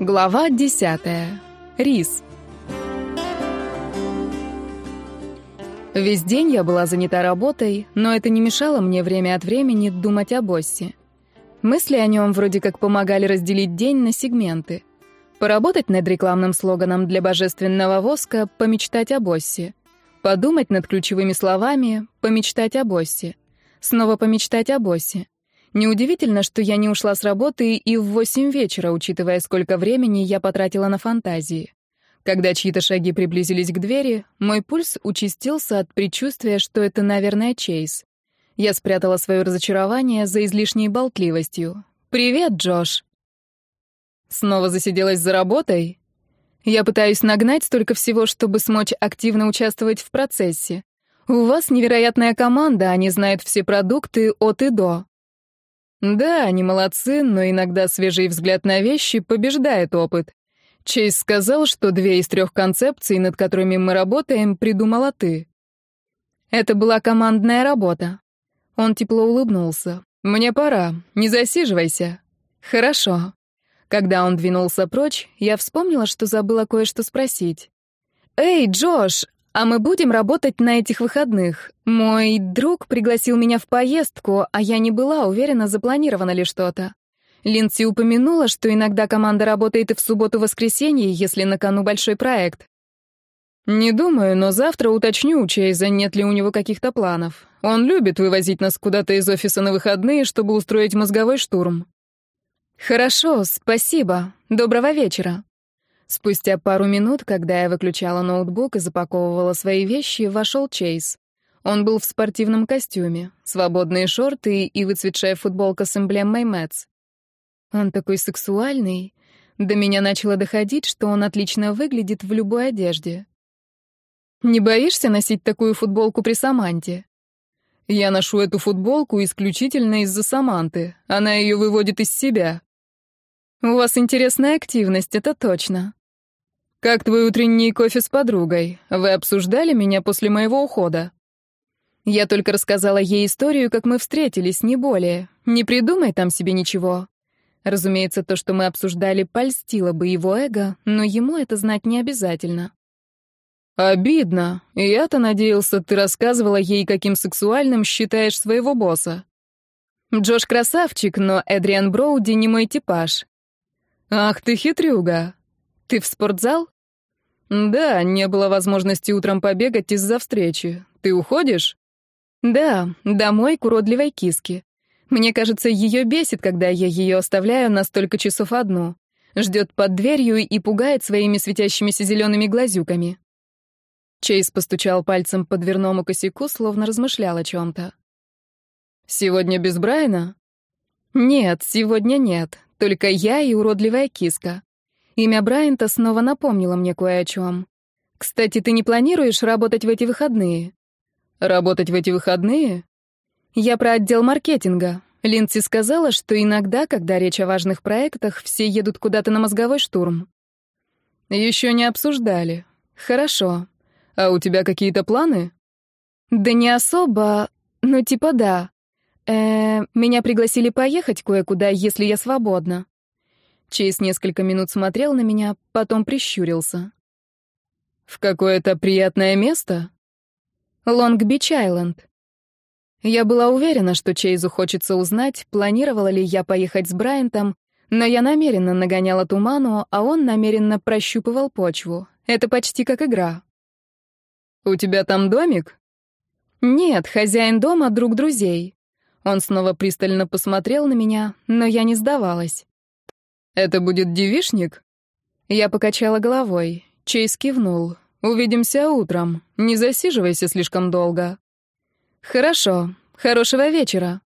Глава 10. Рис. Весь день я была занята работой, но это не мешало мне время от времени думать о боссе. Мысли о нем вроде как помогали разделить день на сегменты. Поработать над рекламным слоганом для божественного воска, помечтать о боссе. Подумать над ключевыми словами, помечтать о боссе. Снова помечтать о боссе. Неудивительно, что я не ушла с работы и в восемь вечера, учитывая, сколько времени я потратила на фантазии. Когда чьи-то шаги приблизились к двери, мой пульс участился от предчувствия, что это, наверное, Чейз. Я спрятала свое разочарование за излишней болтливостью. «Привет, Джош!» «Снова засиделась за работой?» «Я пытаюсь нагнать столько всего, чтобы смочь активно участвовать в процессе. У вас невероятная команда, они знают все продукты от и до. Да, они молодцы, но иногда свежий взгляд на вещи побеждает опыт. Чейз сказал, что две из трех концепций, над которыми мы работаем, придумала ты. Это была командная работа. Он тепло улыбнулся. «Мне пора. Не засиживайся». «Хорошо». Когда он двинулся прочь, я вспомнила, что забыла кое-что спросить. «Эй, Джош, а мы будем работать на этих выходных. Мой друг пригласил меня в поездку, а я не была уверена, запланировано ли что-то. Линдси упомянула, что иногда команда работает и в субботу-воскресенье, если на кону большой проект. «Не думаю, но завтра уточню у Чейза, нет ли у него каких-то планов. Он любит вывозить нас куда-то из офиса на выходные, чтобы устроить мозговой штурм». «Хорошо, спасибо. Доброго вечера». Спустя пару минут, когда я выключала ноутбук и запаковывала свои вещи, вошел Чейз. Он был в спортивном костюме, свободные шорты и выцветшая футболка с эмблемой Мэтс. Он такой сексуальный. До меня начало доходить, что он отлично выглядит в любой одежде. «Не боишься носить такую футболку при Саманте?» «Я ношу эту футболку исключительно из-за Саманты. Она ее выводит из себя», «У вас интересная активность, это точно. Как твой утренний кофе с подругой? Вы обсуждали меня после моего ухода? Я только рассказала ей историю, как мы встретились, не более. Не придумай там себе ничего. Разумеется, то, что мы обсуждали, польстило бы его эго, но ему это знать не обязательно. «Обидно. Я-то надеялся, ты рассказывала ей, каким сексуальным считаешь своего босса». «Джош красавчик, но Эдриан Броуди не мой типаж». «Ах ты хитрюга. Ты в спортзал? Да, не было возможности утром побегать из-за встречи. Ты уходишь? Да, домой к уродливой киске. Мне кажется, ее бесит, когда я ее оставляю на столько часов одну. Ждет под дверью и пугает своими светящимися зелеными глазюками. Чейз постучал пальцем по дверному косяку, словно размышлял о чем-то. «Сегодня без Брайана?» «Нет, сегодня нет. Только я и уродливая киска. Имя Брайанта снова напомнило мне кое о чем. «Кстати, ты не планируешь работать в эти выходные?» «Работать в эти выходные?» «Я про отдел маркетинга. Линдси сказала, что иногда, когда речь о важных проектах, все едут куда-то на мозговой штурм». «Еще не обсуждали. Хорошо. А у тебя какие-то планы?» «Да не особо, но ну, типа да. -э меня пригласили поехать кое-куда, если я свободна». Чейз несколько минут смотрел на меня, потом прищурился. «В какое-то приятное место?» «Лонг-Бич-Айленд». Я была уверена, что Чейзу хочется узнать, планировала ли я поехать с Брайантом, но я намеренно нагоняла туману, а он намеренно прощупывал почву. Это почти как игра. «У тебя там домик?» «Нет, хозяин дома — друг друзей». Он снова пристально посмотрел на меня, но я не сдавалась. «Это будет девишник?» Я покачала головой. Чейз кивнул. «Увидимся утром. Не засиживайся слишком долго». «Хорошо. Хорошего вечера».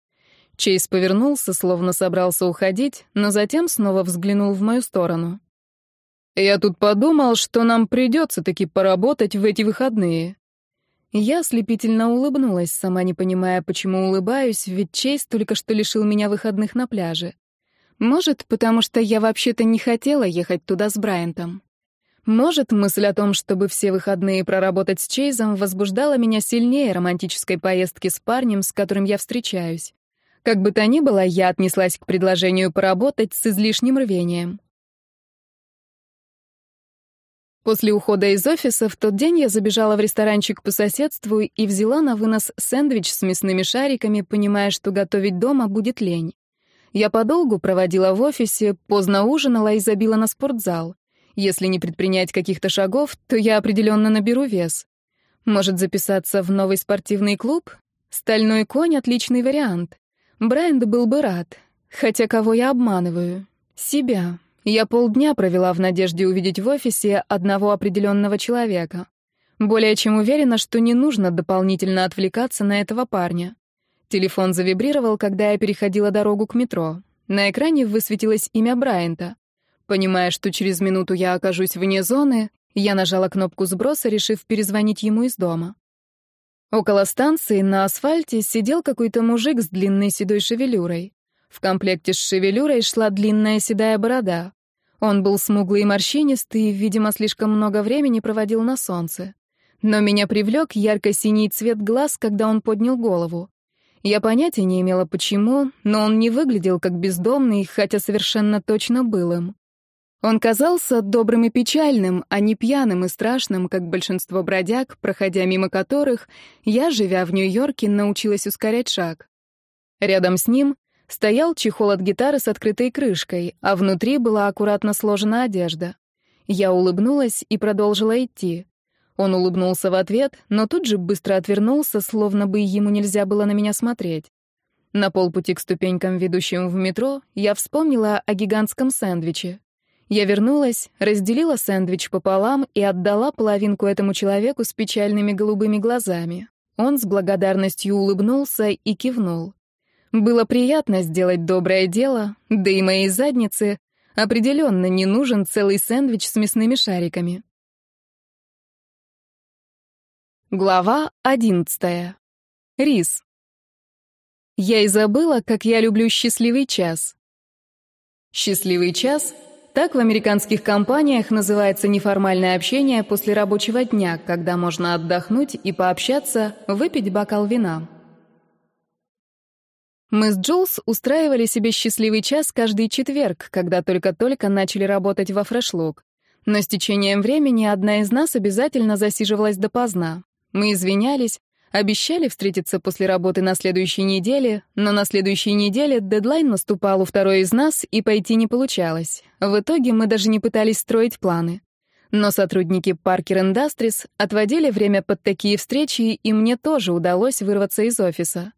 Чейз повернулся, словно собрался уходить, но затем снова взглянул в мою сторону. «Я тут подумал, что нам придется таки поработать в эти выходные». Я слепительно улыбнулась, сама не понимая, почему улыбаюсь, ведь Чейз только что лишил меня выходных на пляже. Может, потому что я вообще-то не хотела ехать туда с Брайантом. Может, мысль о том, чтобы все выходные проработать с Чейзом, возбуждала меня сильнее романтической поездки с парнем, с которым я встречаюсь. Как бы то ни было, я отнеслась к предложению поработать с излишним рвением. После ухода из офиса в тот день я забежала в ресторанчик по соседству и взяла на вынос сэндвич с мясными шариками, понимая, что готовить дома будет лень. Я подолгу проводила в офисе, поздно ужинала и забила на спортзал. Если не предпринять каких-то шагов, то я определенно наберу вес. Может записаться в новый спортивный клуб? Стальной конь — отличный вариант. Брайнд был бы рад. Хотя кого я обманываю? Себя. Я полдня провела в надежде увидеть в офисе одного определенного человека. Более чем уверена, что не нужно дополнительно отвлекаться на этого парня. Телефон завибрировал, когда я переходила дорогу к метро. На экране высветилось имя Брайанта. Понимая, что через минуту я окажусь вне зоны, я нажала кнопку сброса, решив перезвонить ему из дома. Около станции на асфальте сидел какой-то мужик с длинной седой шевелюрой. В комплекте с шевелюрой шла длинная седая борода. Он был смуглый и морщинистый, и, видимо, слишком много времени проводил на солнце. Но меня привлек ярко-синий цвет глаз, когда он поднял голову. Я понятия не имела почему, но он не выглядел как бездомный, хотя совершенно точно был им. Он казался добрым и печальным, а не пьяным и страшным, как большинство бродяг, проходя мимо которых, я, живя в Нью-Йорке, научилась ускорять шаг. Рядом с ним стоял чехол от гитары с открытой крышкой, а внутри была аккуратно сложена одежда. Я улыбнулась и продолжила идти. Он улыбнулся в ответ, но тут же быстро отвернулся, словно бы ему нельзя было на меня смотреть. На полпути к ступенькам, ведущим в метро, я вспомнила о гигантском сэндвиче. Я вернулась, разделила сэндвич пополам и отдала половинку этому человеку с печальными голубыми глазами. Он с благодарностью улыбнулся и кивнул. Было приятно сделать доброе дело, да и моей заднице определенно не нужен целый сэндвич с мясными шариками. Глава одиннадцатая. Рис. Я и забыла, как я люблю счастливый час. Счастливый час — так в американских компаниях называется неформальное общение после рабочего дня, когда можно отдохнуть и пообщаться, выпить бокал вина. Мы с Джулс устраивали себе счастливый час каждый четверг, когда только-только начали работать во фрешлук. Но с течением времени одна из нас обязательно засиживалась допоздна. Мы извинялись, обещали встретиться после работы на следующей неделе, но на следующей неделе дедлайн наступал у второй из нас, и пойти не получалось. В итоге мы даже не пытались строить планы. Но сотрудники Parker Industries отводили время под такие встречи, и мне тоже удалось вырваться из офиса.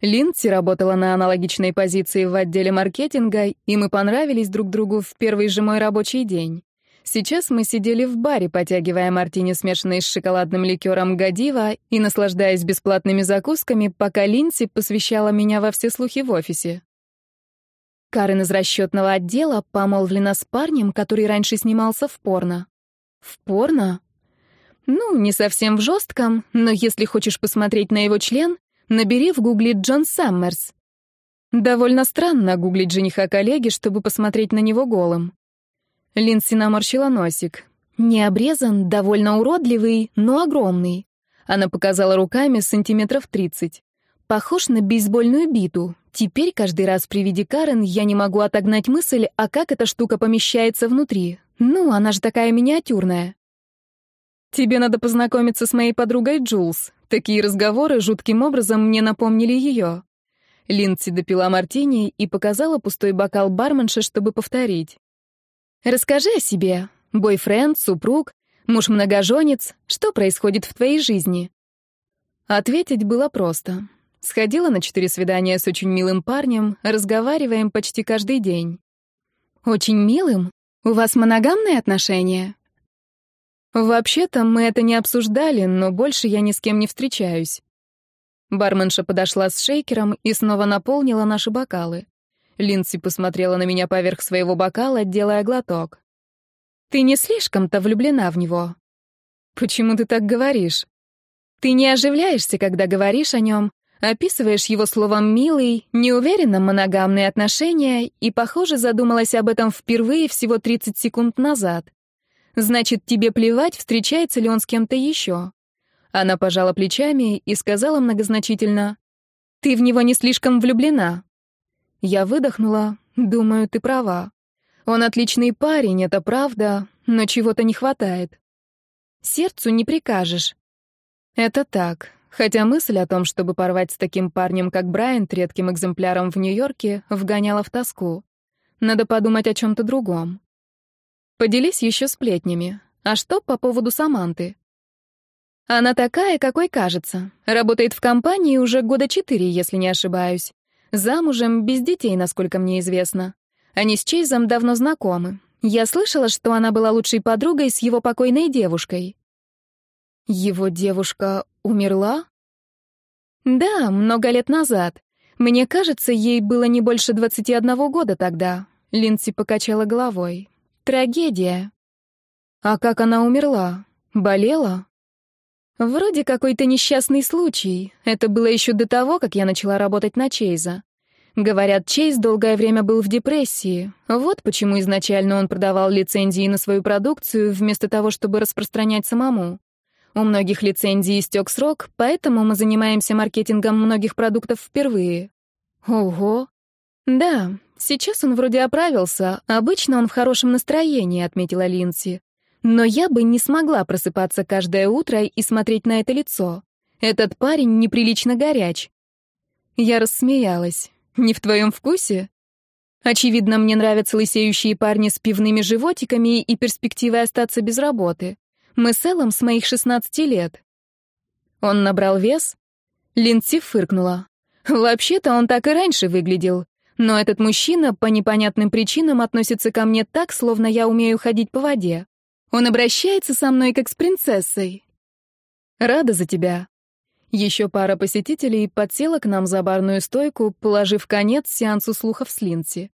Линдси работала на аналогичной позиции в отделе маркетинга, и мы понравились друг другу в первый же мой рабочий день. Сейчас мы сидели в баре, потягивая мартини, смешанный с шоколадным ликером Гадива, и наслаждаясь бесплатными закусками, пока Линси посвящала меня во все слухи в офисе. Карен из расчетного отдела помолвлена с парнем, который раньше снимался в порно. В порно? Ну, не совсем в жестком, но если хочешь посмотреть на его член, набери в гугле «Джон Саммерс». Довольно странно гуглить жениха коллеги, чтобы посмотреть на него голым. Линдси наморщила носик. «Не обрезан, довольно уродливый, но огромный». Она показала руками сантиметров тридцать. «Похож на бейсбольную биту. Теперь каждый раз при виде Карен я не могу отогнать мысль, а как эта штука помещается внутри. Ну, она же такая миниатюрная». «Тебе надо познакомиться с моей подругой Джулс. Такие разговоры жутким образом мне напомнили ее». Линдси допила мартини и показала пустой бокал барменше, чтобы повторить. Расскажи о себе. Бойфренд, супруг, муж-многоженец. Что происходит в твоей жизни?» Ответить было просто. Сходила на четыре свидания с очень милым парнем, разговариваем почти каждый день. «Очень милым? У вас моногамные отношения?» «Вообще-то мы это не обсуждали, но больше я ни с кем не встречаюсь». Барменша подошла с шейкером и снова наполнила наши бокалы. Линси посмотрела на меня поверх своего бокала, делая глоток. «Ты не слишком-то влюблена в него?» «Почему ты так говоришь?» «Ты не оживляешься, когда говоришь о нем, описываешь его словом «милый», неуверенно моногамные отношения и, похоже, задумалась об этом впервые всего 30 секунд назад. Значит, тебе плевать, встречается ли он с кем-то еще. Она пожала плечами и сказала многозначительно, «Ты в него не слишком влюблена». Я выдохнула. Думаю, ты права. Он отличный парень, это правда, но чего-то не хватает. Сердцу не прикажешь. Это так. Хотя мысль о том, чтобы порвать с таким парнем, как Брайант, редким экземпляром в Нью-Йорке, вгоняла в тоску. Надо подумать о чем-то другом. Поделись еще сплетнями. А что по поводу Саманты? Она такая, какой кажется. Работает в компании уже года четыре, если не ошибаюсь. Замужем, без детей, насколько мне известно. Они с Чейзом давно знакомы. Я слышала, что она была лучшей подругой с его покойной девушкой. Его девушка умерла? Да, много лет назад. Мне кажется, ей было не больше 21 года тогда. Линси покачала головой. Трагедия. А как она умерла? Болела? Вроде какой-то несчастный случай. Это было еще до того, как я начала работать на Чейза. Говорят, Чейз долгое время был в депрессии. Вот почему изначально он продавал лицензии на свою продукцию вместо того, чтобы распространять самому. У многих лицензий истек срок, поэтому мы занимаемся маркетингом многих продуктов впервые. Ого. Да, сейчас он вроде оправился. Обычно он в хорошем настроении, отметила Линси. Но я бы не смогла просыпаться каждое утро и смотреть на это лицо. Этот парень неприлично горяч. Я рассмеялась. «Не в твоем вкусе?» Очевидно, мне нравятся лысеющие парни с пивными животиками и перспективой остаться без работы. Мы с Эллом с моих 16 лет. Он набрал вес? Линдси фыркнула. Вообще-то он так и раньше выглядел. Но этот мужчина по непонятным причинам относится ко мне так, словно я умею ходить по воде. Он обращается со мной как с принцессой. Рада за тебя. Еще пара посетителей подсела к нам за барную стойку, положив конец сеансу слухов с Линси.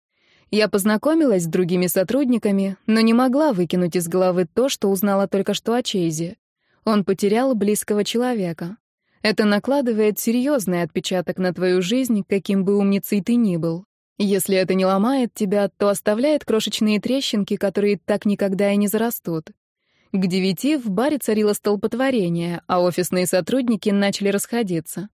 Я познакомилась с другими сотрудниками, но не могла выкинуть из головы то, что узнала только что о Чейзе. Он потерял близкого человека. Это накладывает серьезный отпечаток на твою жизнь, каким бы умницей ты ни был. Если это не ломает тебя, то оставляет крошечные трещинки, которые так никогда и не зарастут. К девяти в баре царило столпотворение, а офисные сотрудники начали расходиться.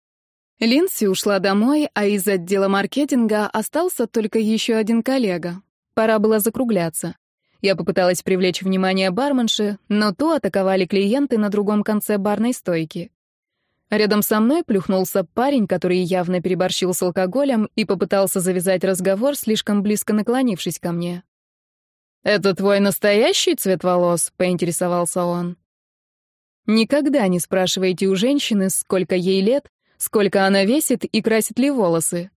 Линси ушла домой, а из отдела маркетинга остался только еще один коллега. Пора было закругляться. Я попыталась привлечь внимание барменши, но ту атаковали клиенты на другом конце барной стойки. Рядом со мной плюхнулся парень, который явно переборщил с алкоголем и попытался завязать разговор, слишком близко наклонившись ко мне. «Это твой настоящий цвет волос?» — поинтересовался он. «Никогда не спрашивайте у женщины, сколько ей лет, сколько она весит и красит ли волосы».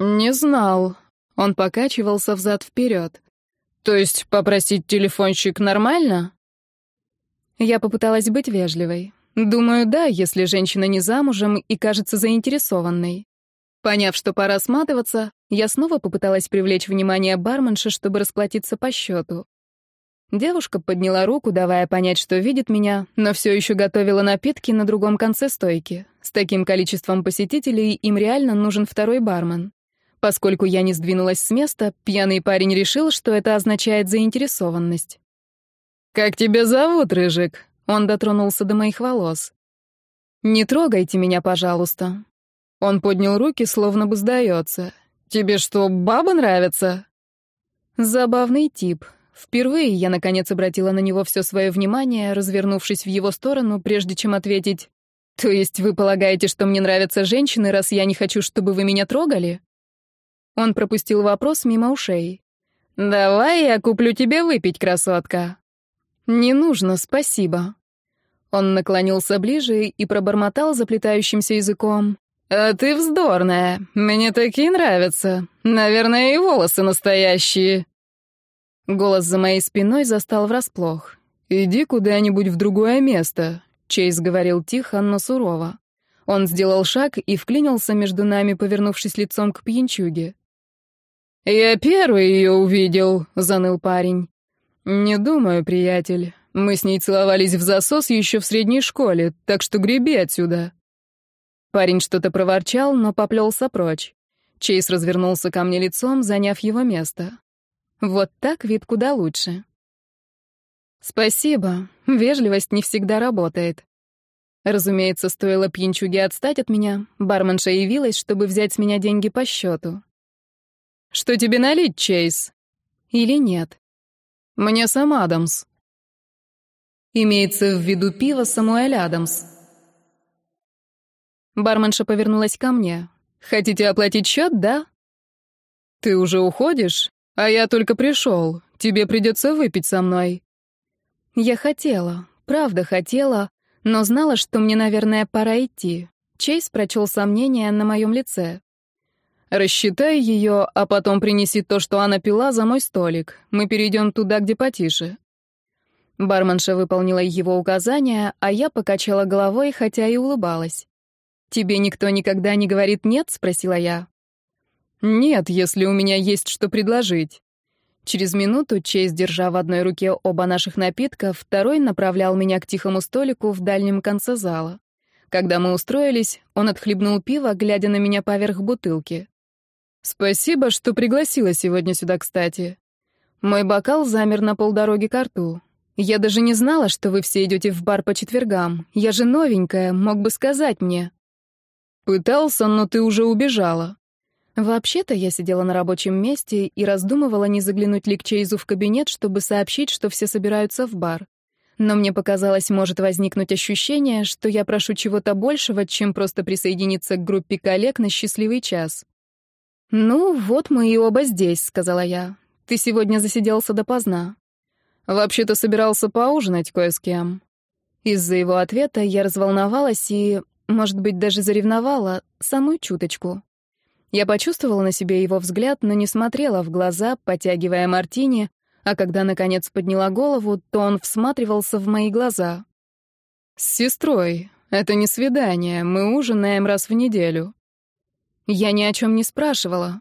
«Не знал». Он покачивался взад-вперед. «То есть попросить телефончик нормально?» Я попыталась быть вежливой. Думаю, да, если женщина не замужем и кажется заинтересованной. Поняв, что пора сматываться, я снова попыталась привлечь внимание барменши, чтобы расплатиться по счету. Девушка подняла руку, давая понять, что видит меня, но все еще готовила напитки на другом конце стойки. С таким количеством посетителей им реально нужен второй бармен. Поскольку я не сдвинулась с места, пьяный парень решил, что это означает заинтересованность. «Как тебя зовут, Рыжик?» Он дотронулся до моих волос. «Не трогайте меня, пожалуйста». Он поднял руки, словно бы сдается. «Тебе что, баба нравится?» Забавный тип. Впервые я, наконец, обратила на него все свое внимание, развернувшись в его сторону, прежде чем ответить. «То есть вы полагаете, что мне нравятся женщины, раз я не хочу, чтобы вы меня трогали?» Он пропустил вопрос мимо ушей. «Давай я куплю тебе выпить, красотка». «Не нужно, спасибо». Он наклонился ближе и пробормотал заплетающимся языком. «А ты вздорная. Мне такие нравятся. Наверное, и волосы настоящие». Голос за моей спиной застал врасплох. «Иди куда-нибудь в другое место», — Чейз говорил тихо, но сурово. Он сделал шаг и вклинился между нами, повернувшись лицом к пьянчуге. «Я первый ее увидел», — заныл парень. «Не думаю, приятель. Мы с ней целовались в засос еще в средней школе, так что греби отсюда». Парень что-то проворчал, но поплелся прочь. Чейз развернулся ко мне лицом, заняв его место. Вот так вид куда лучше. «Спасибо. Вежливость не всегда работает». Разумеется, стоило пьянчуге отстать от меня, барменша явилась, чтобы взять с меня деньги по счету. «Что тебе налить, Чейз?» «Или нет?» «Мне сам Адамс». имеется в виду пиво Самуэль Адамс. Барменша повернулась ко мне. «Хотите оплатить счет, да?» «Ты уже уходишь? А я только пришел. Тебе придется выпить со мной». Я хотела, правда хотела, но знала, что мне, наверное, пора идти. Чейз прочел сомнения на моем лице. «Рассчитай ее, а потом принеси то, что она пила, за мой столик. Мы перейдем туда, где потише». Барменша выполнила его указания, а я покачала головой, хотя и улыбалась. «Тебе никто никогда не говорит «нет»?» — спросила я. «Нет, если у меня есть что предложить». Через минуту Чейз, держа в одной руке оба наших напитка, второй направлял меня к тихому столику в дальнем конце зала. Когда мы устроились, он отхлебнул пиво, глядя на меня поверх бутылки. «Спасибо, что пригласила сегодня сюда, кстати». Мой бокал замер на полдороги к рту. Я даже не знала, что вы все идете в бар по четвергам. Я же новенькая, мог бы сказать мне». «Пытался, но ты уже убежала». Вообще-то я сидела на рабочем месте и раздумывала, не заглянуть ли к Чейзу в кабинет, чтобы сообщить, что все собираются в бар. Но мне показалось, может возникнуть ощущение, что я прошу чего-то большего, чем просто присоединиться к группе коллег на счастливый час. «Ну, вот мы и оба здесь», — сказала я. «Ты сегодня засиделся допоздна». Вообще-то собирался поужинать кое с кем. Из-за его ответа я разволновалась и, может быть, даже заревновала самую чуточку. Я почувствовала на себе его взгляд, но не смотрела в глаза, потягивая мартини, а когда, наконец, подняла голову, то он всматривался в мои глаза. «С сестрой. Это не свидание. Мы ужинаем раз в неделю». Я ни о чем не спрашивала.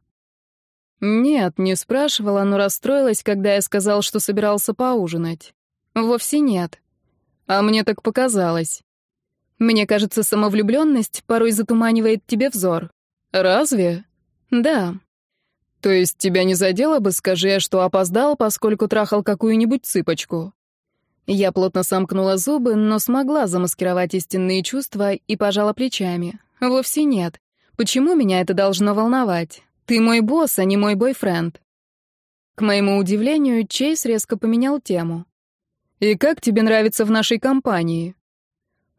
Нет, не спрашивала, но расстроилась, когда я сказал, что собирался поужинать. Вовсе нет. А мне так показалось. Мне кажется, самовлюблённость порой затуманивает тебе взор. Разве? Да. То есть тебя не задело бы, скажи я, что опоздал, поскольку трахал какую-нибудь цыпочку? Я плотно сомкнула зубы, но смогла замаскировать истинные чувства и пожала плечами. Вовсе нет. Почему меня это должно волновать? «Ты мой босс, а не мой бойфренд». К моему удивлению, Чейз резко поменял тему. «И как тебе нравится в нашей компании?»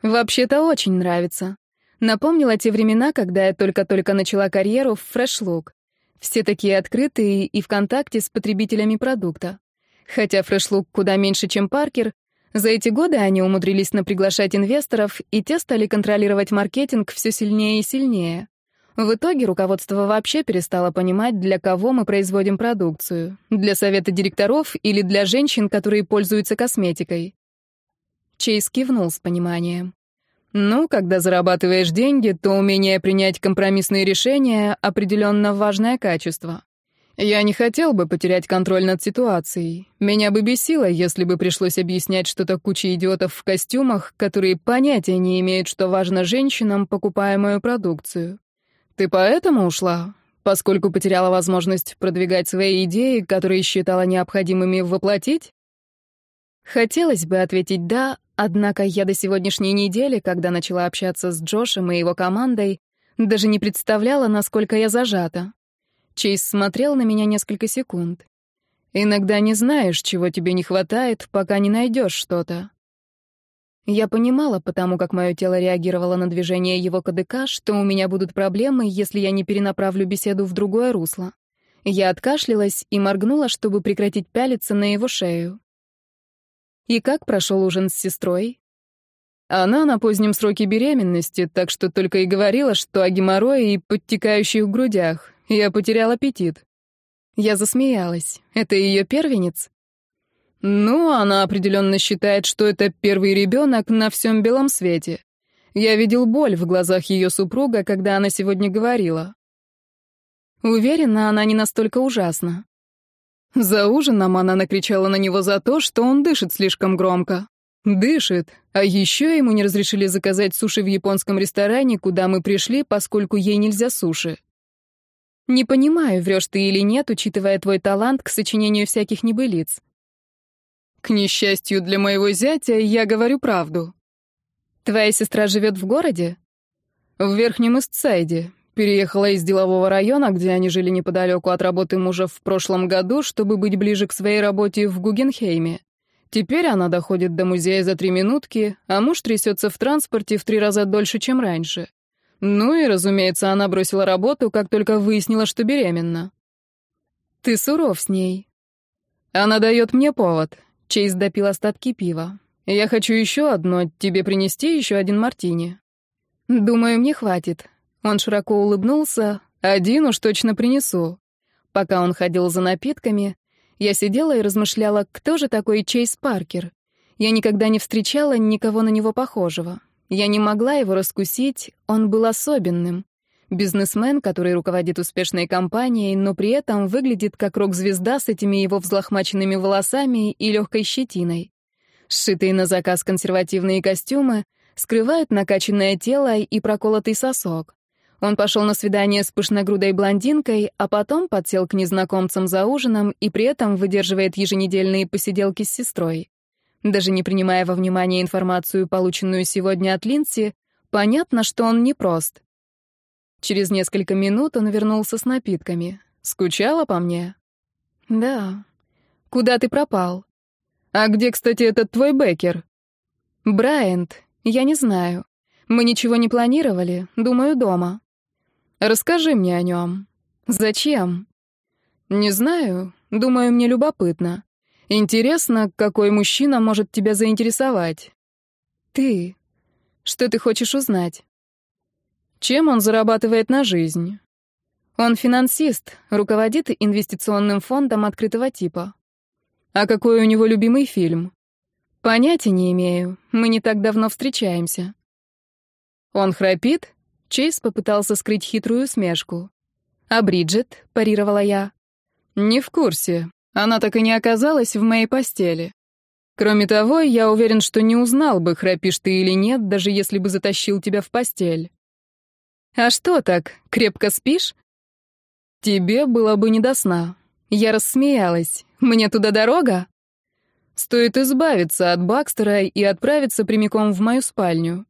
«Вообще-то очень нравится», Напомнила те времена, когда я только-только начала карьеру в Фрешлук. Все такие открытые и в контакте с потребителями продукта. Хотя Фрешлук куда меньше, чем Паркер, за эти годы они умудрились наприглашать инвесторов, и те стали контролировать маркетинг все сильнее и сильнее. В итоге руководство вообще перестало понимать, для кого мы производим продукцию. Для совета директоров или для женщин, которые пользуются косметикой. Чейз кивнул с пониманием. Ну, когда зарабатываешь деньги, то умение принять компромиссные решения — определенно важное качество. Я не хотел бы потерять контроль над ситуацией. Меня бы бесило, если бы пришлось объяснять что-то куче идиотов в костюмах, которые понятия не имеют, что важно женщинам, покупая мою продукцию. Ты поэтому ушла? Поскольку потеряла возможность продвигать свои идеи, которые считала необходимыми воплотить? Хотелось бы ответить «да», однако я до сегодняшней недели, когда начала общаться с Джошем и его командой, даже не представляла, насколько я зажата. Чейз смотрел на меня несколько секунд. «Иногда не знаешь, чего тебе не хватает, пока не найдешь что-то. Я понимала, потому как мое тело реагировало на движение его кадыка, что у меня будут проблемы, если я не перенаправлю беседу в другое русло. Я откашлялась и моргнула, чтобы прекратить пялиться на его шею. «И как прошел ужин с сестрой?» «Она на позднем сроке беременности, так что только и говорила, что о геморрое и подтекающих грудях. Я потерял аппетит». Я засмеялась. «Это ее первенец?» Ну, она определенно считает, что это первый ребенок на всем белом свете. Я видел боль в глазах ее супруга, когда она сегодня говорила. Уверена, она не настолько ужасна. За ужином она накричала на него за то, что он дышит слишком громко. Дышит. А еще ему не разрешили заказать суши в японском ресторане, куда мы пришли, поскольку ей нельзя суши. Не понимаю, врешь ты или нет, учитывая твой талант к сочинению всяких небылиц. К несчастью для моего зятя я говорю правду. Твоя сестра живет в городе? В Верхнем Истсайде. Переехала из делового района, где они жили неподалеку от работы мужа в прошлом году, чтобы быть ближе к своей работе в Гугенхейме. Теперь она доходит до музея за три минутки, а муж трясется в транспорте в три раза дольше, чем раньше. Ну и, разумеется, она бросила работу, как только выяснила, что беременна. Ты суров с ней. Она дает мне повод. Чейз допил остатки пива. «Я хочу еще одно. Тебе принести еще один мартини?» «Думаю, мне хватит». Он широко улыбнулся. «Один уж точно принесу». Пока он ходил за напитками, я сидела и размышляла, кто же такой Чейз Паркер. Я никогда не встречала никого на него похожего. Я не могла его раскусить, он был особенным. Бизнесмен, который руководит успешной компанией, но при этом выглядит как рок-звезда с этими его взлохмаченными волосами и легкой щетиной. Сшитые на заказ консервативные костюмы скрывают накачанное тело и проколотый сосок. Он пошел на свидание с пышногрудой блондинкой, а потом подсел к незнакомцам за ужином и при этом выдерживает еженедельные посиделки с сестрой. Даже не принимая во внимание информацию, полученную сегодня от Линси, понятно, что он непрост. Через несколько минут он вернулся с напитками. «Скучала по мне?» «Да». «Куда ты пропал?» «А где, кстати, этот твой Бекер?» «Брайант. Я не знаю. Мы ничего не планировали. Думаю, дома». «Расскажи мне о нем». «Зачем?» «Не знаю. Думаю, мне любопытно. Интересно, какой мужчина может тебя заинтересовать?» «Ты. Что ты хочешь узнать?» Чем он зарабатывает на жизнь? Он финансист, руководит инвестиционным фондом открытого типа. А какой у него любимый фильм? Понятия не имею. Мы не так давно встречаемся. Он храпит? Чейз попытался скрыть хитрую смешку. А Бриджит, парировала я. Не в курсе. Она так и не оказалась в моей постели. Кроме того, я уверен, что не узнал бы, храпишь ты или нет, даже если бы затащил тебя в постель. «А что так, крепко спишь?» «Тебе было бы не до сна». Я рассмеялась. «Мне туда дорога?» «Стоит избавиться от Бакстера и отправиться прямиком в мою спальню».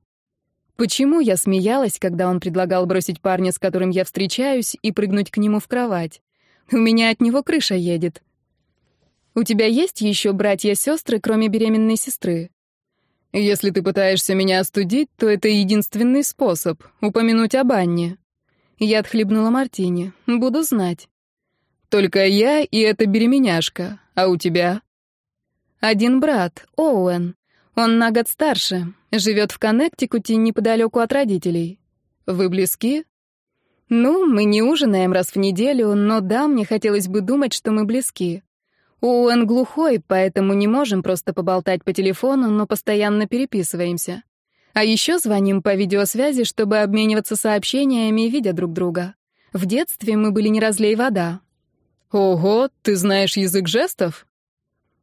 Почему я смеялась, когда он предлагал бросить парня, с которым я встречаюсь, и прыгнуть к нему в кровать? У меня от него крыша едет. «У тебя есть еще братья-сестры, кроме беременной сестры?» Если ты пытаешься меня остудить, то это единственный способ — упомянуть об Анне. Я отхлебнула мартини. Буду знать. Только я и эта беременяшка. А у тебя? Один брат, Оуэн. Он на год старше. Живет в Коннектикуте неподалеку от родителей. Вы близки? Ну, мы не ужинаем раз в неделю, но да, мне хотелось бы думать, что мы близки. Уэн глухой, поэтому не можем просто поболтать по телефону, но постоянно переписываемся. А еще звоним по видеосвязи, чтобы обмениваться сообщениями, видя друг друга. В детстве мы были не разлей вода. Ого, ты знаешь язык жестов?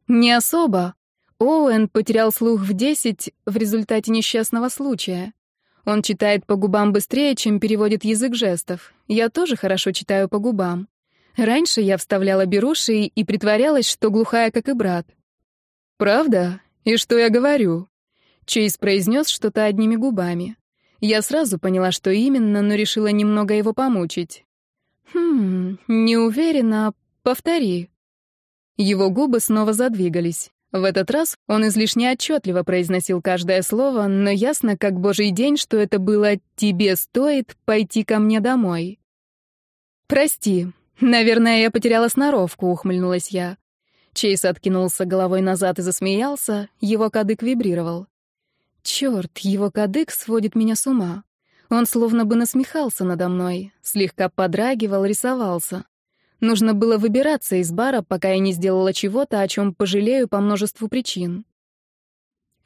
Не особо. Оуэн потерял слух в 10 в результате несчастного случая. Он читает по губам быстрее, чем переводит язык жестов. Я тоже хорошо читаю по губам. Раньше я вставляла беруши и притворялась, что глухая, как и брат. «Правда? И что я говорю?» Чейз произнес что-то одними губами. Я сразу поняла, что именно, но решила немного его помучить. «Хм, не уверена. Повтори». Его губы снова задвигались. В этот раз он излишне отчетливо произносил каждое слово, но ясно, как божий день, что это было «тебе стоит пойти ко мне домой». «Прости, «Наверное, я потеряла сноровку», — ухмыльнулась я. Чейз откинулся головой назад и засмеялся, его кадык вибрировал. Чёрт, его кадык сводит меня с ума. Он словно бы насмехался надо мной, слегка подрагивал, рисовался. Нужно было выбираться из бара, пока я не сделала чего-то, о чем пожалею по множеству причин.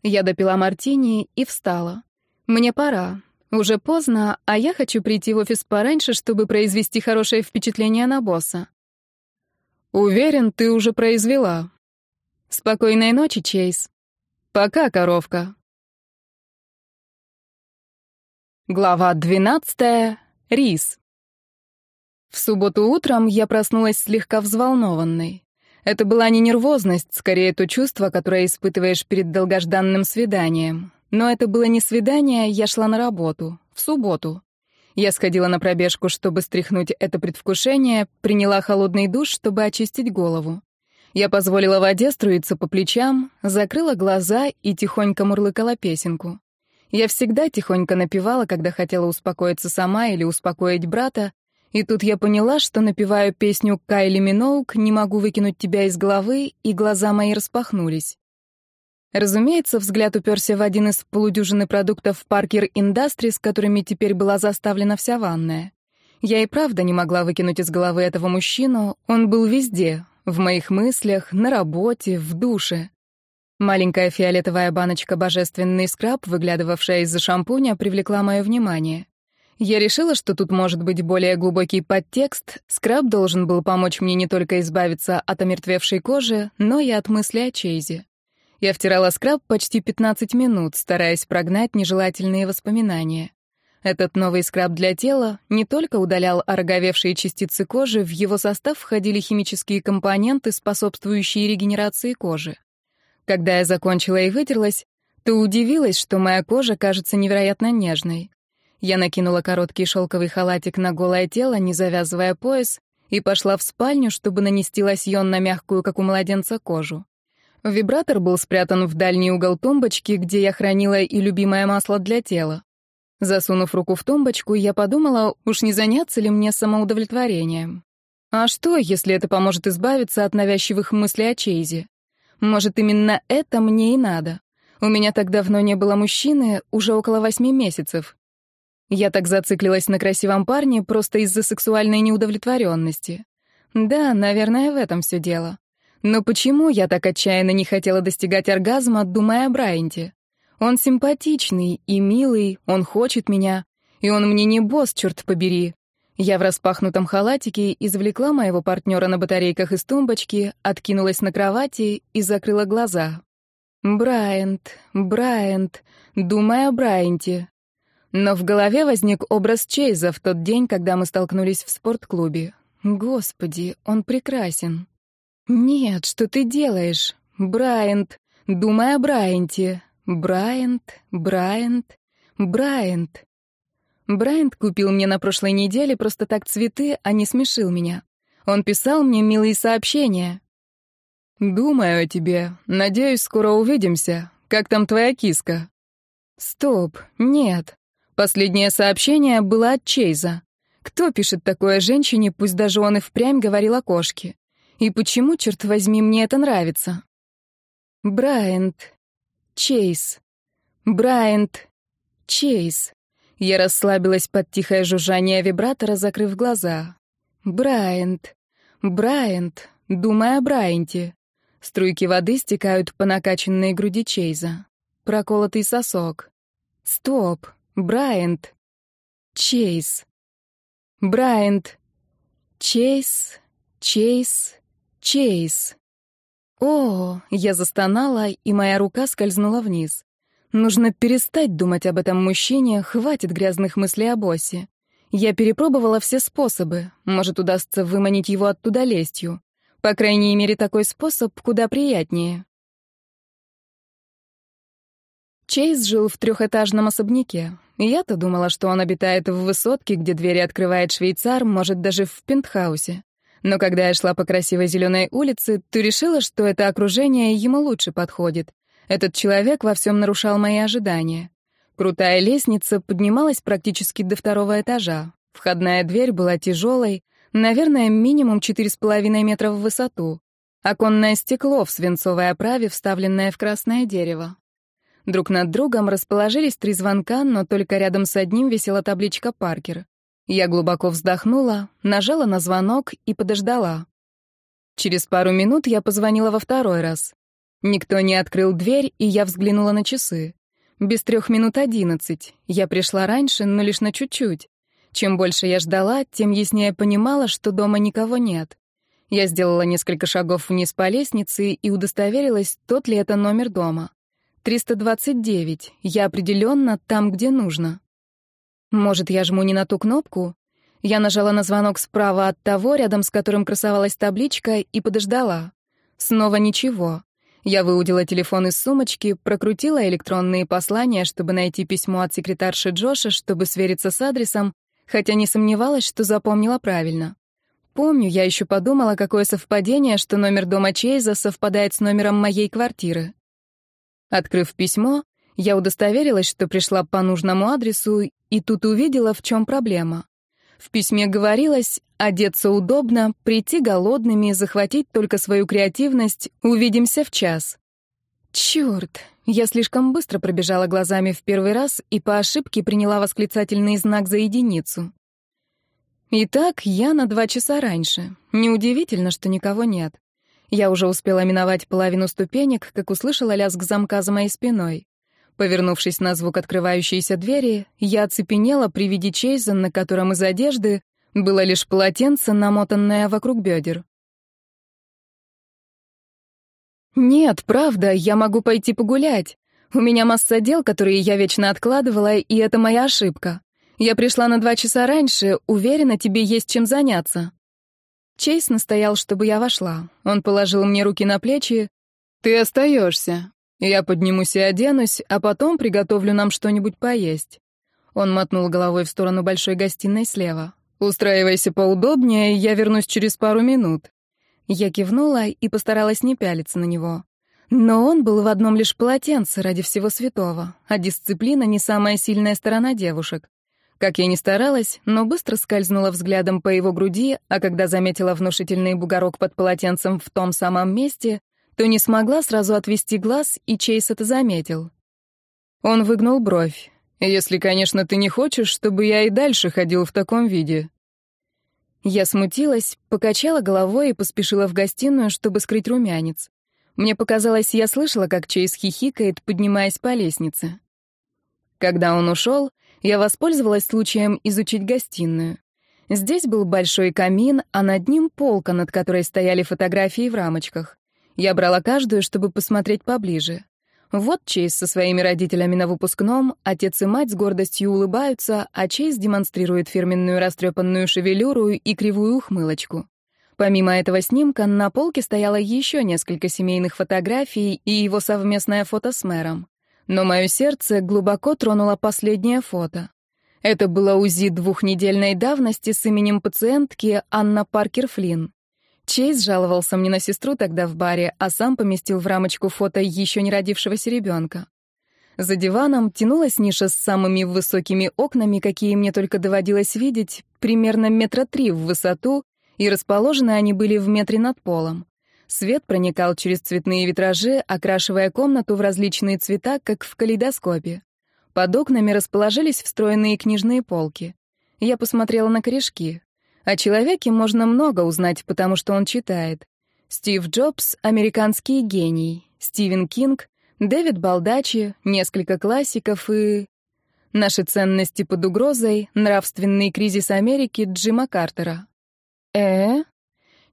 Я допила мартини и встала. Мне пора. Уже поздно, а я хочу прийти в офис пораньше, чтобы произвести хорошее впечатление на босса. Уверен, ты уже произвела. Спокойной ночи, Чейз. Пока, коровка. Глава 12. Рис. В субботу утром я проснулась слегка взволнованной. Это была не нервозность, скорее то чувство, которое испытываешь перед долгожданным свиданием. Но это было не свидание, я шла на работу. В субботу. Я сходила на пробежку, чтобы стряхнуть это предвкушение, приняла холодный душ, чтобы очистить голову. Я позволила воде струиться по плечам, закрыла глаза и тихонько мурлыкала песенку. Я всегда тихонько напевала, когда хотела успокоиться сама или успокоить брата, и тут я поняла, что напеваю песню Кайли Миноук «Не могу выкинуть тебя из головы», и глаза мои распахнулись. Разумеется, взгляд уперся в один из полудюжины продуктов Parker Industries, которыми теперь была заставлена вся ванная. Я и правда не могла выкинуть из головы этого мужчину, он был везде — в моих мыслях, на работе, в душе. Маленькая фиолетовая баночка «Божественный скраб», выглядывавшая из-за шампуня, привлекла мое внимание. Я решила, что тут может быть более глубокий подтекст, скраб должен был помочь мне не только избавиться от омертвевшей кожи, но и от мысли о Чейзе. Я втирала скраб почти 15 минут, стараясь прогнать нежелательные воспоминания. Этот новый скраб для тела не только удалял ороговевшие частицы кожи, в его состав входили химические компоненты, способствующие регенерации кожи. Когда я закончила и вытерлась, то удивилась, что моя кожа кажется невероятно нежной. Я накинула короткий шелковый халатик на голое тело, не завязывая пояс, и пошла в спальню, чтобы нанести лосьон на мягкую, как у младенца, кожу. Вибратор был спрятан в дальний угол тумбочки, где я хранила и любимое масло для тела. Засунув руку в тумбочку, я подумала, уж не заняться ли мне самоудовлетворением. А что, если это поможет избавиться от навязчивых мыслей о Чейзе? Может, именно это мне и надо. У меня так давно не было мужчины, уже около восьми месяцев. Я так зациклилась на красивом парне просто из-за сексуальной неудовлетворенности. Да, наверное, в этом все дело. Но почему я так отчаянно не хотела достигать оргазма, думая о Брайанте? Он симпатичный и милый, он хочет меня. И он мне не босс, черт побери. Я в распахнутом халатике извлекла моего партнера на батарейках из тумбочки, откинулась на кровати и закрыла глаза. Брайант, Брайант, думая о Брайанте. Но в голове возник образ Чейза в тот день, когда мы столкнулись в спортклубе. Господи, он прекрасен. «Нет, что ты делаешь? Брайант! Думай о Брайанте! Брайант, Брайант, Брайант!» Брайант купил мне на прошлой неделе просто так цветы, а не смешил меня. Он писал мне милые сообщения. «Думаю о тебе. Надеюсь, скоро увидимся. Как там твоя киска?» «Стоп, нет. Последнее сообщение было от Чейза. Кто пишет такое женщине, пусть даже он и впрямь говорил о кошке? И почему, черт возьми, мне это нравится? Брайант. Чейз. Брайант. Чейз. Я расслабилась под тихое жужжание вибратора, закрыв глаза. Брайант. Брайант. Думая о Брайанте. Струйки воды стекают по накачанной груди Чейза. Проколотый сосок. Стоп. Брайант. Чейз. Брайант. Чейз. Чейз. Чейз. О, я застонала, и моя рука скользнула вниз. Нужно перестать думать об этом мужчине, хватит грязных мыслей о боссе. Я перепробовала все способы, может, удастся выманить его оттуда лестью. По крайней мере, такой способ куда приятнее. Чейз жил в трехэтажном особняке. Я-то думала, что он обитает в высотке, где двери открывает швейцар, может, даже в пентхаусе. Но когда я шла по красивой зеленой улице, то решила, что это окружение ему лучше подходит. Этот человек во всем нарушал мои ожидания. Крутая лестница поднималась практически до второго этажа. Входная дверь была тяжелой, наверное, минимум 4,5 метра в высоту. Оконное стекло в свинцовой оправе, вставленное в красное дерево. Друг над другом расположились три звонка, но только рядом с одним висела табличка «Паркер». Я глубоко вздохнула, нажала на звонок и подождала. Через пару минут я позвонила во второй раз. Никто не открыл дверь, и я взглянула на часы. Без трех минут одиннадцать. Я пришла раньше, но лишь на чуть-чуть. Чем больше я ждала, тем яснее понимала, что дома никого нет. Я сделала несколько шагов вниз по лестнице и удостоверилась, тот ли это номер дома. 329. Я определенно там, где нужно. Может, я жму не на ту кнопку? Я нажала на звонок справа от того, рядом с которым красовалась табличка, и подождала. Снова ничего. Я выудила телефон из сумочки, прокрутила электронные послания, чтобы найти письмо от секретарши Джоша, чтобы свериться с адресом, хотя не сомневалась, что запомнила правильно. Помню, я еще подумала, какое совпадение, что номер дома Чейза совпадает с номером моей квартиры. Открыв письмо, я удостоверилась, что пришла по нужному адресу, и тут увидела, в чем проблема. В письме говорилось «одеться удобно, прийти голодными, захватить только свою креативность, увидимся в час». Черт, я слишком быстро пробежала глазами в первый раз и по ошибке приняла восклицательный знак за единицу. Итак, я на два часа раньше. Неудивительно, что никого нет. Я уже успела миновать половину ступенек, как услышала лязг замка за моей спиной. Повернувшись на звук открывающейся двери, я оцепенела при виде Чейза, на котором из одежды было лишь полотенце, намотанное вокруг бедер. «Нет, правда, я могу пойти погулять. У меня масса дел, которые я вечно откладывала, и это моя ошибка. Я пришла на два часа раньше, уверена, тебе есть чем заняться». Чейз настоял, чтобы я вошла. Он положил мне руки на плечи. «Ты остаешься. Я поднимусь и оденусь, а потом приготовлю нам что-нибудь поесть. Он мотнул головой в сторону большой гостиной слева. Устраивайся поудобнее, я вернусь через пару минут. Я кивнула и постаралась не пялиться на него. Но он был в одном лишь полотенце ради всего святого, а дисциплина не самая сильная сторона девушек. Как я ни старалась, но быстро скользнула взглядом по его груди, а когда заметила внушительный бугорок под полотенцем в том самом месте, то не смогла сразу отвести глаз, и Чейз это заметил. Он выгнул бровь. «Если, конечно, ты не хочешь, чтобы я и дальше ходил в таком виде». Я смутилась, покачала головой и поспешила в гостиную, чтобы скрыть румянец. Мне показалось, я слышала, как Чейз хихикает, поднимаясь по лестнице. Когда он ушел, я воспользовалась случаем изучить гостиную. Здесь был большой камин, а над ним полка, над которой стояли фотографии в рамочках. Я брала каждую, чтобы посмотреть поближе. Вот Чейз со своими родителями на выпускном, отец и мать с гордостью улыбаются, а Чейз демонстрирует фирменную растрепанную шевелюру и кривую ухмылочку. Помимо этого снимка, на полке стояло еще несколько семейных фотографий и его совместное фото с мэром. Но мое сердце глубоко тронуло последнее фото. Это было УЗИ двухнедельной давности с именем пациентки Анна Паркер Флинн. Чейз жаловался мне на сестру тогда в баре, а сам поместил в рамочку фото еще не родившегося ребенка. За диваном тянулась ниша с самыми высокими окнами, какие мне только доводилось видеть, примерно метра три в высоту, и расположены они были в метре над полом. Свет проникал через цветные витражи, окрашивая комнату в различные цвета, как в калейдоскопе. Под окнами расположились встроенные книжные полки. Я посмотрела на корешки. О человеке можно много узнать, потому что он читает. Стив Джобс — американский гений, Стивен Кинг, Дэвид Балдачи, несколько классиков и... Наши ценности под угрозой, нравственный кризис Америки Джима Картера. Э?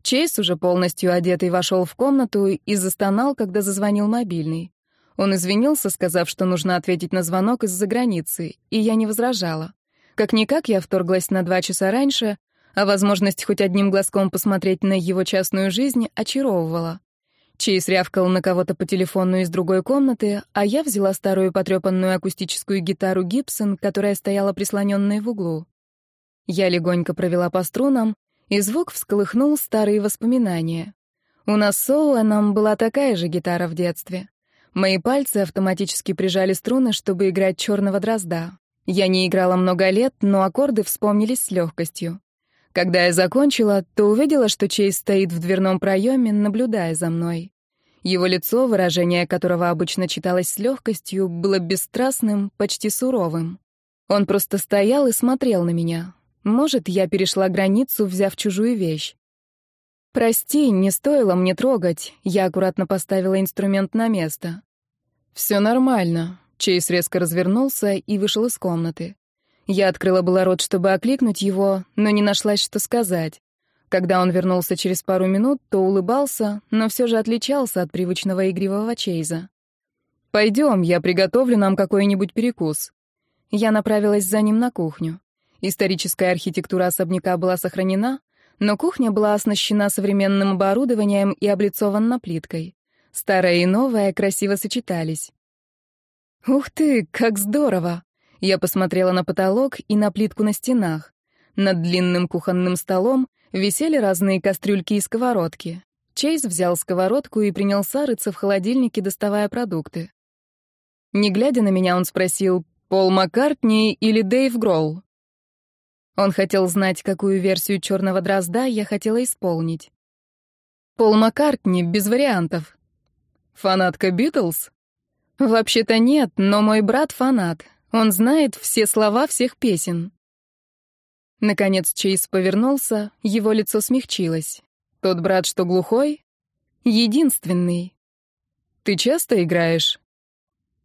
Чейз, уже полностью одетый, вошел в комнату и застонал, когда зазвонил мобильный. Он извинился, сказав, что нужно ответить на звонок из-за границы, и я не возражала. Как-никак я вторглась на два часа раньше, а Возможность хоть одним глазком посмотреть на его частную жизнь очаровывала. Чейз рявкал на кого-то по телефону из другой комнаты, а я взяла старую потрепанную акустическую гитару Гибсон, которая стояла прислоненной в углу. Я легонько провела по струнам, и звук всколыхнул старые воспоминания. У нас с Оуэном была такая же гитара в детстве. Мои пальцы автоматически прижали струны, чтобы играть черного дрозда. Я не играла много лет, но аккорды вспомнились с легкостью. Когда я закончила, то увидела, что Чейз стоит в дверном проеме, наблюдая за мной. Его лицо, выражение которого обычно читалось с легкостью, было бесстрастным, почти суровым. Он просто стоял и смотрел на меня. Может, я перешла границу, взяв чужую вещь. «Прости, не стоило мне трогать», — я аккуратно поставила инструмент на место. «Все нормально», — Чейз резко развернулся и вышел из комнаты. Я открыла было рот, чтобы окликнуть его, но не нашлась, что сказать. Когда он вернулся через пару минут, то улыбался, но все же отличался от привычного игривого Чейза. «Пойдем, я приготовлю нам какой-нибудь перекус». Я направилась за ним на кухню. Историческая архитектура особняка была сохранена, но кухня была оснащена современным оборудованием и облицована плиткой. Старое и новое красиво сочетались. «Ух ты, как здорово!» Я посмотрела на потолок и на плитку на стенах. Над длинным кухонным столом висели разные кастрюльки и сковородки. Чейз взял сковородку и принялся рыться в холодильнике, доставая продукты. Не глядя на меня, он спросил, «Пол Маккартни или Дэйв Гролл?» Он хотел знать, какую версию «Черного дрозда» я хотела исполнить. «Пол Маккартни, без вариантов». «Фанатка Битлз?» «Вообще-то нет, но мой брат фанат. Он знает все слова всех песен. Наконец Чейз повернулся, его лицо смягчилось. Тот брат, что глухой, единственный. Ты часто играешь?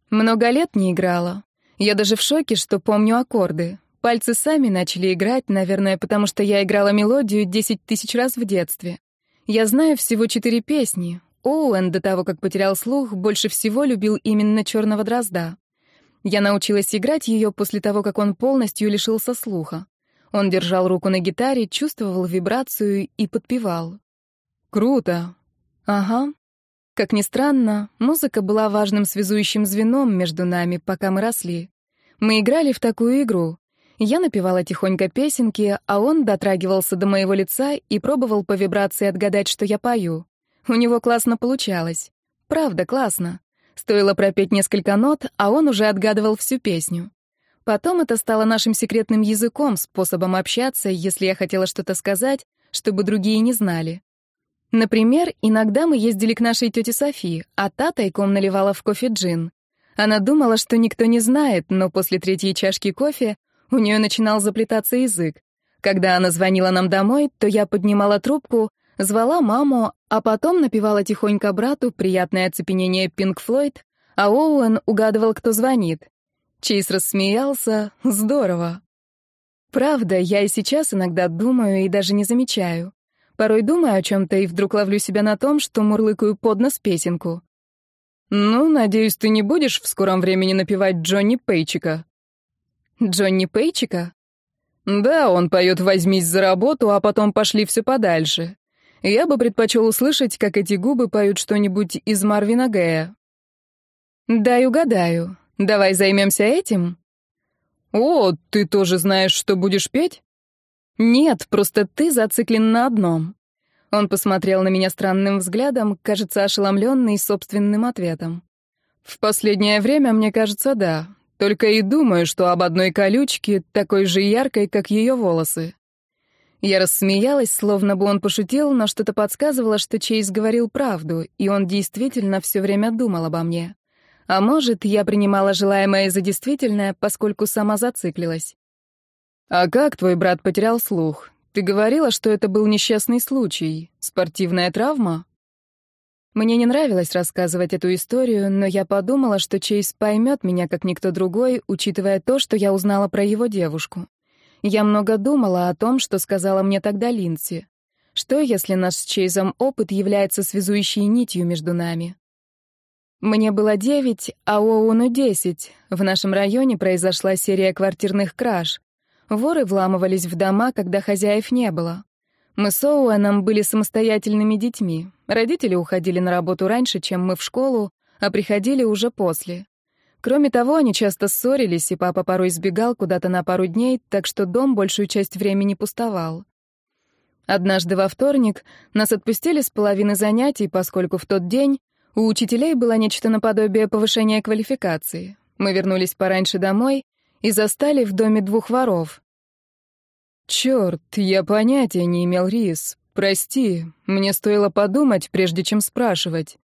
Много лет не играла. Я даже в шоке, что помню аккорды. Пальцы сами начали играть, наверное, потому что я играла мелодию десять тысяч раз в детстве. Я знаю всего четыре песни. Оуэн, до того, как потерял слух, больше всего любил именно «Черного дрозда». Я научилась играть ее после того, как он полностью лишился слуха. Он держал руку на гитаре, чувствовал вибрацию и подпевал. «Круто!» «Ага». Как ни странно, музыка была важным связующим звеном между нами, пока мы росли. Мы играли в такую игру. Я напевала тихонько песенки, а он дотрагивался до моего лица и пробовал по вибрации отгадать, что я пою. У него классно получалось. Правда, классно. Стоило пропеть несколько нот, а он уже отгадывал всю песню. Потом это стало нашим секретным языком, способом общаться, если я хотела что-то сказать, чтобы другие не знали. Например, иногда мы ездили к нашей тете Софии, а та тайком наливала в кофе джин. Она думала, что никто не знает, но после третьей чашки кофе у нее начинал заплетаться язык. Когда она звонила нам домой, то я поднимала трубку, звала маму, а потом напевала тихонько брату приятное оцепенение Пинк Флойд, а Оуэн угадывал, кто звонит. Чейз рассмеялся. Здорово. Правда, я и сейчас иногда думаю и даже не замечаю. Порой думаю о чем-то и вдруг ловлю себя на том, что мурлыкаю под нос песенку. «Ну, надеюсь, ты не будешь в скором времени напевать Джонни Пейчика». «Джонни Пейчика?» «Да, он поет «Возьмись за работу», а потом пошли все подальше. Я бы предпочел услышать, как эти губы поют что-нибудь из Марвина Гея. «Дай угадаю. Давай займемся этим?» «О, ты тоже знаешь, что будешь петь?» «Нет, просто ты зациклен на одном». Он посмотрел на меня странным взглядом, кажется, ошеломленный собственным ответом. «В последнее время, мне кажется, да. Только и думаю, что об одной колючке, такой же яркой, как ее волосы. Я рассмеялась, словно бы он пошутил, но что-то подсказывало, что Чейз говорил правду, и он действительно все время думал обо мне. А может, я принимала желаемое за действительное, поскольку сама зациклилась. «А как твой брат потерял слух? Ты говорила, что это был несчастный случай. Спортивная травма?» Мне не нравилось рассказывать эту историю, но я подумала, что Чейз поймет меня как никто другой, учитывая то, что я узнала про его девушку. Я много думала о том, что сказала мне тогда Линси. Что, если наш с Чейзом опыт является связующей нитью между нами? Мне было девять, а Оуну десять. В нашем районе произошла серия квартирных краж. Воры вламывались в дома, когда хозяев не было. Мы с Оуэном были самостоятельными детьми. Родители уходили на работу раньше, чем мы в школу, а приходили уже после. Кроме того, они часто ссорились, и папа порой сбегал куда-то на пару дней, так что дом большую часть времени пустовал. Однажды во вторник нас отпустили с половины занятий, поскольку в тот день у учителей было нечто наподобие повышения квалификации. Мы вернулись пораньше домой и застали в доме двух воров. «Чёрт, я понятия не имел, Рис. Прости, мне стоило подумать, прежде чем спрашивать».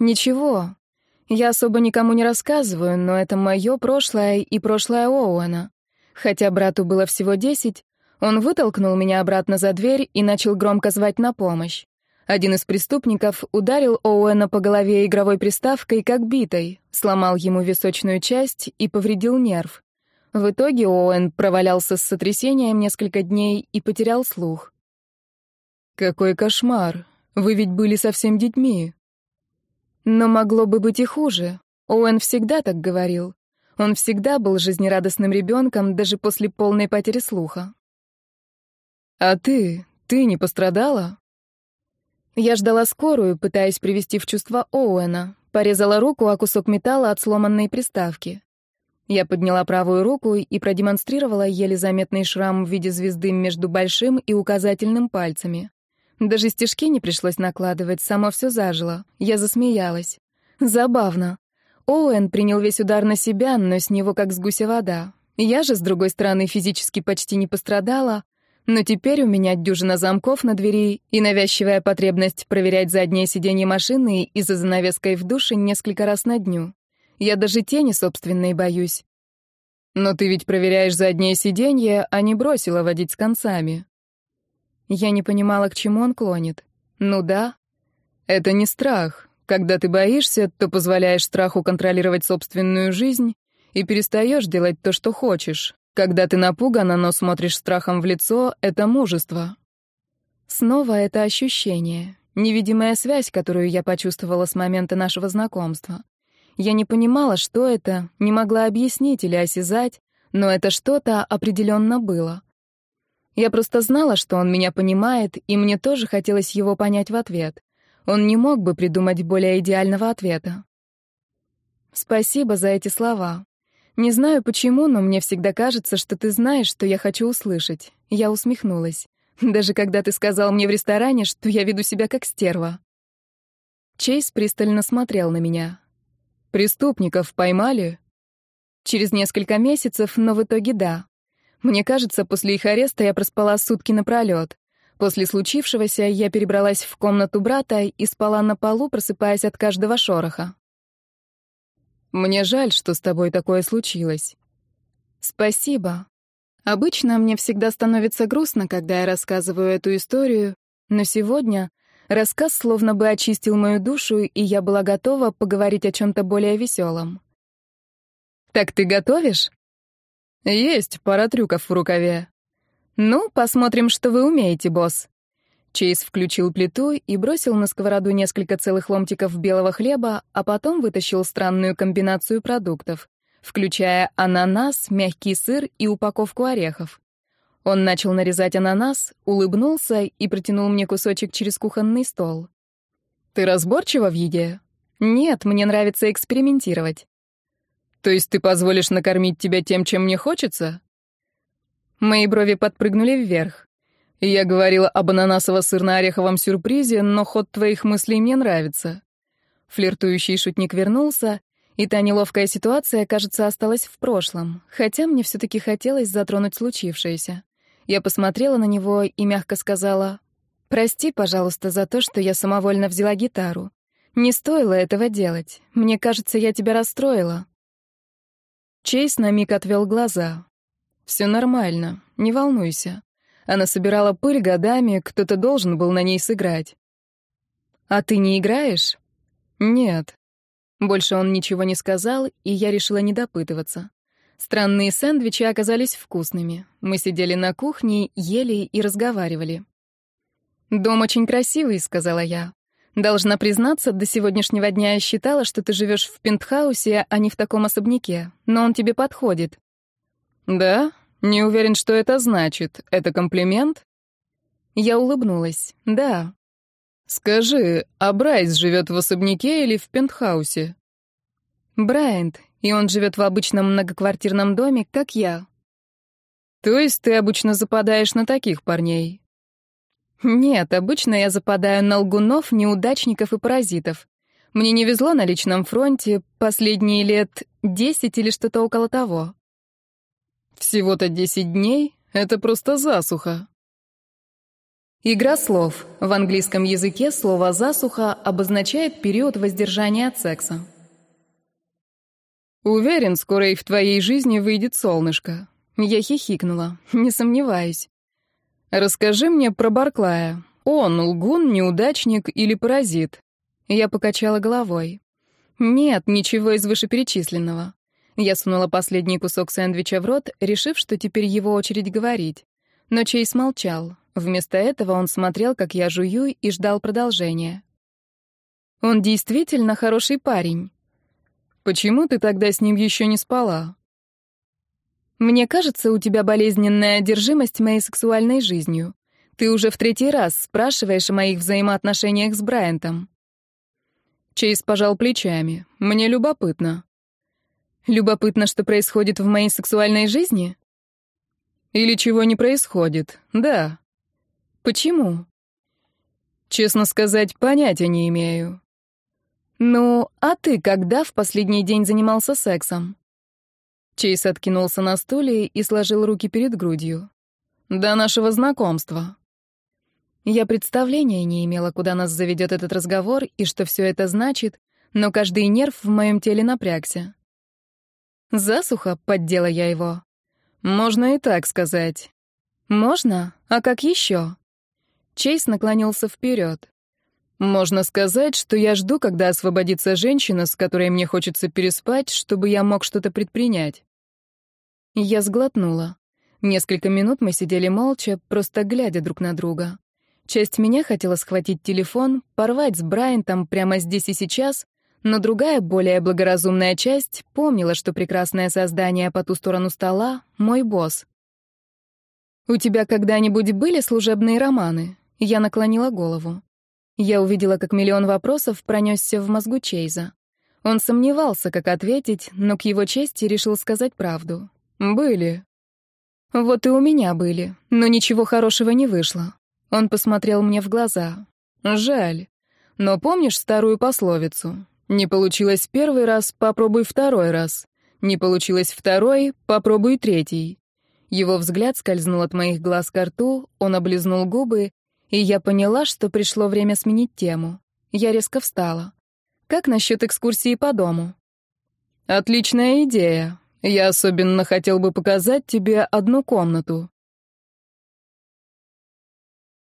«Ничего, я особо никому не рассказываю, но это мое прошлое и прошлое Оуэна. Хотя брату было всего десять, он вытолкнул меня обратно за дверь и начал громко звать на помощь. Один из преступников ударил Оуэна по голове игровой приставкой, как битой, сломал ему височную часть и повредил нерв. В итоге Оуэн провалялся с сотрясением несколько дней и потерял слух. «Какой кошмар! Вы ведь были совсем детьми!» Но могло бы быть и хуже. Оуэн всегда так говорил. Он всегда был жизнерадостным ребенком, даже после полной потери слуха. «А ты? Ты не пострадала?» Я ждала скорую, пытаясь привести в чувство Оуэна. Порезала руку, а кусок металла от сломанной приставки. Я подняла правую руку и продемонстрировала еле заметный шрам в виде звезды между большим и указательным пальцами. Даже стежки не пришлось накладывать, само все зажило. Я засмеялась. Забавно. Оуэн принял весь удар на себя, но с него как с гуся вода. Я же, с другой стороны, физически почти не пострадала, но теперь у меня дюжина замков на двери и навязчивая потребность проверять заднее сиденье машины и за занавеской в душе несколько раз на дню. Я даже тени собственной боюсь. Но ты ведь проверяешь заднее сиденье, а не бросила водить с концами. Я не понимала, к чему он клонит. Ну да. Это не страх. Когда ты боишься, то позволяешь страху контролировать собственную жизнь и перестаешь делать то, что хочешь. Когда ты напугана, но смотришь страхом в лицо, это мужество. Снова это ощущение, невидимая связь, которую я почувствовала с момента нашего знакомства. Я не понимала, что это, не могла объяснить или осязать, но это что-то определенно было. Я просто знала, что он меня понимает, и мне тоже хотелось его понять в ответ. Он не мог бы придумать более идеального ответа. Спасибо за эти слова. Не знаю почему, но мне всегда кажется, что ты знаешь, что я хочу услышать. Я усмехнулась. Даже когда ты сказал мне в ресторане, что я веду себя как стерва. Чейз пристально смотрел на меня. «Преступников поймали?» «Через несколько месяцев, но в итоге да. Мне кажется, после их ареста я проспала сутки напролёт. После случившегося я перебралась в комнату брата и спала на полу, просыпаясь от каждого шороха. «Мне жаль, что с тобой такое случилось». «Спасибо. Обычно мне всегда становится грустно, когда я рассказываю эту историю, но сегодня рассказ словно бы очистил мою душу, и я была готова поговорить о чем то более веселом. «Так ты готовишь?» «Есть пара трюков в рукаве». «Ну, посмотрим, что вы умеете, босс». Чейз включил плиту и бросил на сковороду несколько целых ломтиков белого хлеба, а потом вытащил странную комбинацию продуктов, включая ананас, мягкий сыр и упаковку орехов. Он начал нарезать ананас, улыбнулся и протянул мне кусочек через кухонный стол. «Ты разборчива в еде?» «Нет, мне нравится экспериментировать». То есть ты позволишь накормить тебя тем, чем мне хочется? Мои брови подпрыгнули вверх. Я говорила об ананасово-сырно-ореховом сюрпризе, но ход твоих мыслей мне нравится. Флиртующий шутник вернулся, и та неловкая ситуация, кажется, осталась в прошлом, хотя мне все-таки хотелось затронуть случившееся. Я посмотрела на него и мягко сказала, «Прости, пожалуйста, за то, что я самовольно взяла гитару. Не стоило этого делать. Мне кажется, я тебя расстроила». Чейз на миг отвел глаза. «Все нормально, не волнуйся. Она собирала пыль годами, кто-то должен был на ней сыграть». «А ты не играешь?» «Нет». Больше он ничего не сказал, и я решила не допытываться. Странные сэндвичи оказались вкусными. Мы сидели на кухне, ели и разговаривали. «Дом очень красивый», — сказала я. Должна признаться, до сегодняшнего дня я считала, что ты живешь в пентхаусе, а не в таком особняке, но он тебе подходит. Да? Не уверен, что это значит. Это комплимент? Я улыбнулась. Да. Скажи, а Брайс живет в особняке или в пентхаусе? Брайант, и он живет в обычном многоквартирном доме, как я. То есть ты обычно западаешь на таких парней? Нет, обычно я западаю на лгунов, неудачников и паразитов. Мне не везло на личном фронте последние лет десять или что-то около того. Всего-то десять дней — это просто засуха. Игра слов. В английском языке слово «засуха» обозначает период воздержания от секса. «Уверен, скоро и в твоей жизни выйдет солнышко». Я хихикнула, не сомневаюсь. Расскажи мне про Барклая. Он лгун, неудачник или паразит? Я покачала головой. Нет, ничего из вышеперечисленного. Я сунула последний кусок сэндвича в рот, решив, что теперь его очередь говорить. Но Чейз молчал. Вместо этого он смотрел, как я жую, и ждал продолжения. «Он действительно хороший парень». «Почему ты тогда с ним еще не спала? Мне кажется, у тебя болезненная одержимость моей сексуальной жизнью. Ты уже в третий раз спрашиваешь о моих взаимоотношениях с Брайантом. Чейз пожал плечами. Мне любопытно. Любопытно, что происходит в моей сексуальной жизни? Или чего не происходит? Да. Почему? Честно сказать, понятия не имею. Ну, а ты когда в последний день занимался сексом? Чейз откинулся на стуле и сложил руки перед грудью. «До нашего знакомства». Я представления не имела, куда нас заведет этот разговор и что все это значит, но каждый нерв в моем теле напрягся. «Засуха», — поддела я его. «Можно и так сказать». «Можно? А как еще?» Чейз наклонился вперед. «Можно сказать, что я жду, когда освободится женщина, с которой мне хочется переспать, чтобы я мог что-то предпринять». Я сглотнула. Несколько минут мы сидели молча, просто глядя друг на друга. Часть меня хотела схватить телефон, порвать с Брайантом прямо здесь и сейчас, но другая, более благоразумная часть помнила, что прекрасное создание по ту сторону стола — мой босс. «У тебя когда-нибудь были служебные романы?» Я наклонила голову. Я увидела, как миллион вопросов пронесся в мозгу Чейза. Он сомневался, как ответить, но к его чести решил сказать правду. Были. Вот и у меня были, но ничего хорошего не вышло. Он посмотрел мне в глаза. Жаль. Но помнишь старую пословицу? Не получилось первый раз, попробуй второй раз. Не получилось второй, попробуй третий. Его взгляд скользнул от моих глаз к рту, он облизнул губы, и я поняла, что пришло время сменить тему. Я резко встала. «Как насчет экскурсии по дому?» «Отличная идея», я особенно хотел бы показать тебе одну комнату.